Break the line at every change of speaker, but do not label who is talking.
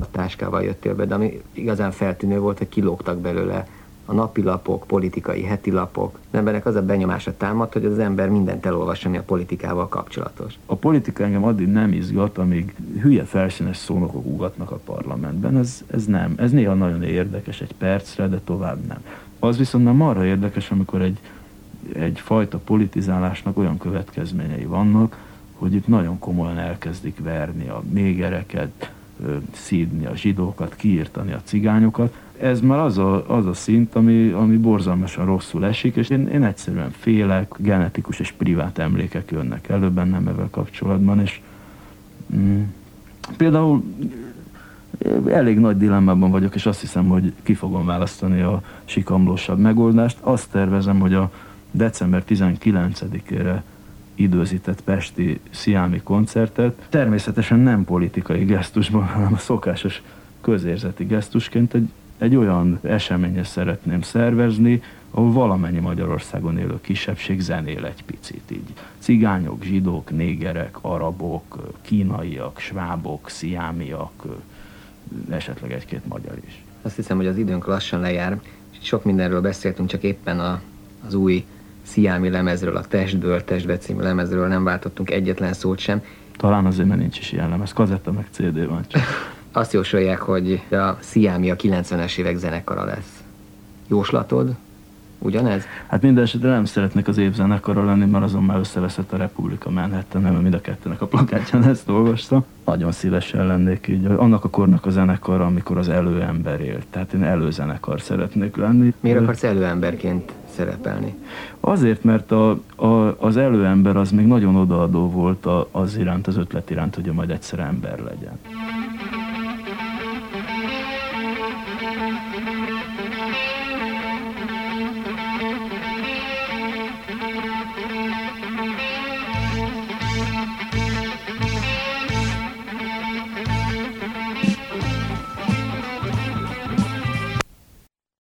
a táskával jöttél be, de ami igazán feltűnő volt, hogy kilógtak belőle a napilapok, politikai hetilapok. Az embernek az a benyomása támad, hogy az ember mindent elolvas, ami a politikával kapcsolatos.
A politika engem addig nem izgat, amíg hülye felszínes szónokok ugatnak a parlamentben. Ez, ez nem. Ez néha nagyon érdekes egy percre, de tovább nem. Az viszont nem arra érdekes, amikor egy, egy fajta politizálásnak olyan következményei vannak, hogy itt nagyon komolyan elkezdik verni a négereket, szídni a zsidókat, kiírtani a cigányokat. Ez már az a, az a szint, ami, ami borzalmasan rosszul esik, és én, én egyszerűen félek, genetikus és privát emlékek jönnek elő bennem ezzel kapcsolatban, és mm, például elég nagy dilemmában vagyok, és azt hiszem, hogy ki fogom választani a sikamlósabb megoldást. Azt tervezem, hogy a december 19-ére időzített pesti sziámi koncertet. Természetesen nem politikai gesztusban, hanem a szokásos közérzeti gesztusként egy, egy olyan eseményet szeretném szervezni, ahol valamennyi Magyarországon élő kisebbség zenél egy picit így. Cigányok, zsidók, négerek, arabok, kínaiak, svábok, sziámiak, esetleg egy-két magyar is.
Azt hiszem, hogy az időnk lassan lejár. Sok mindenről beszéltünk, csak éppen a, az új Sziámi lemezről, a Testből, Testbe című lemezről nem váltottunk egyetlen szót sem.
Talán azért, mert nincs is ilyen lemez, kazetta meg CD van csak.
Azt jósolják, hogy a Sziámi a 90-es évek zenekara lesz. Jóslatod? Ugyanez?
Hát minden esetre nem szeretnek az évzenekara lenni, mert azon már összeveszett a Republika Manhattan, nem, mind a kettőnek a plakátján ezt olvastam. Nagyon szívesen lennék így, annak a kornak a zenekar, amikor az előember élt. Tehát én előzenekar szeretnék lenni.
Miért akarsz előemberként szerepelni?
Azért, mert a, a, az előember az még nagyon odaadó volt a, az iránt, az ötlet iránt, hogy majd egyszer ember legyen. Thank you.